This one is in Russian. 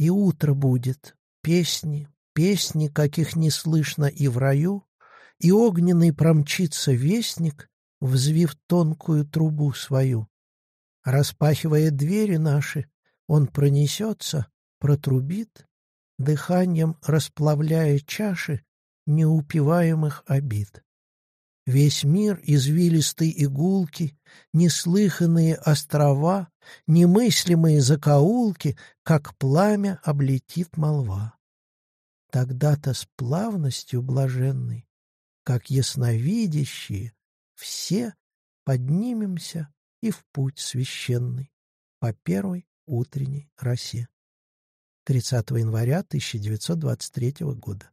И утро будет, песни, песни, каких не слышно и в раю, и огненный промчится вестник, взвив тонкую трубу свою. Распахивая двери наши, он пронесется, протрубит, дыханием расплавляя чаши неупиваемых обид. Весь мир извилистый игулки, неслыханные острова, немыслимые закоулки, как пламя облетит молва. Тогда-то с плавностью блаженной, как ясновидящие, все поднимемся и в путь священный по первой утренней росе. 30 января 1923 года.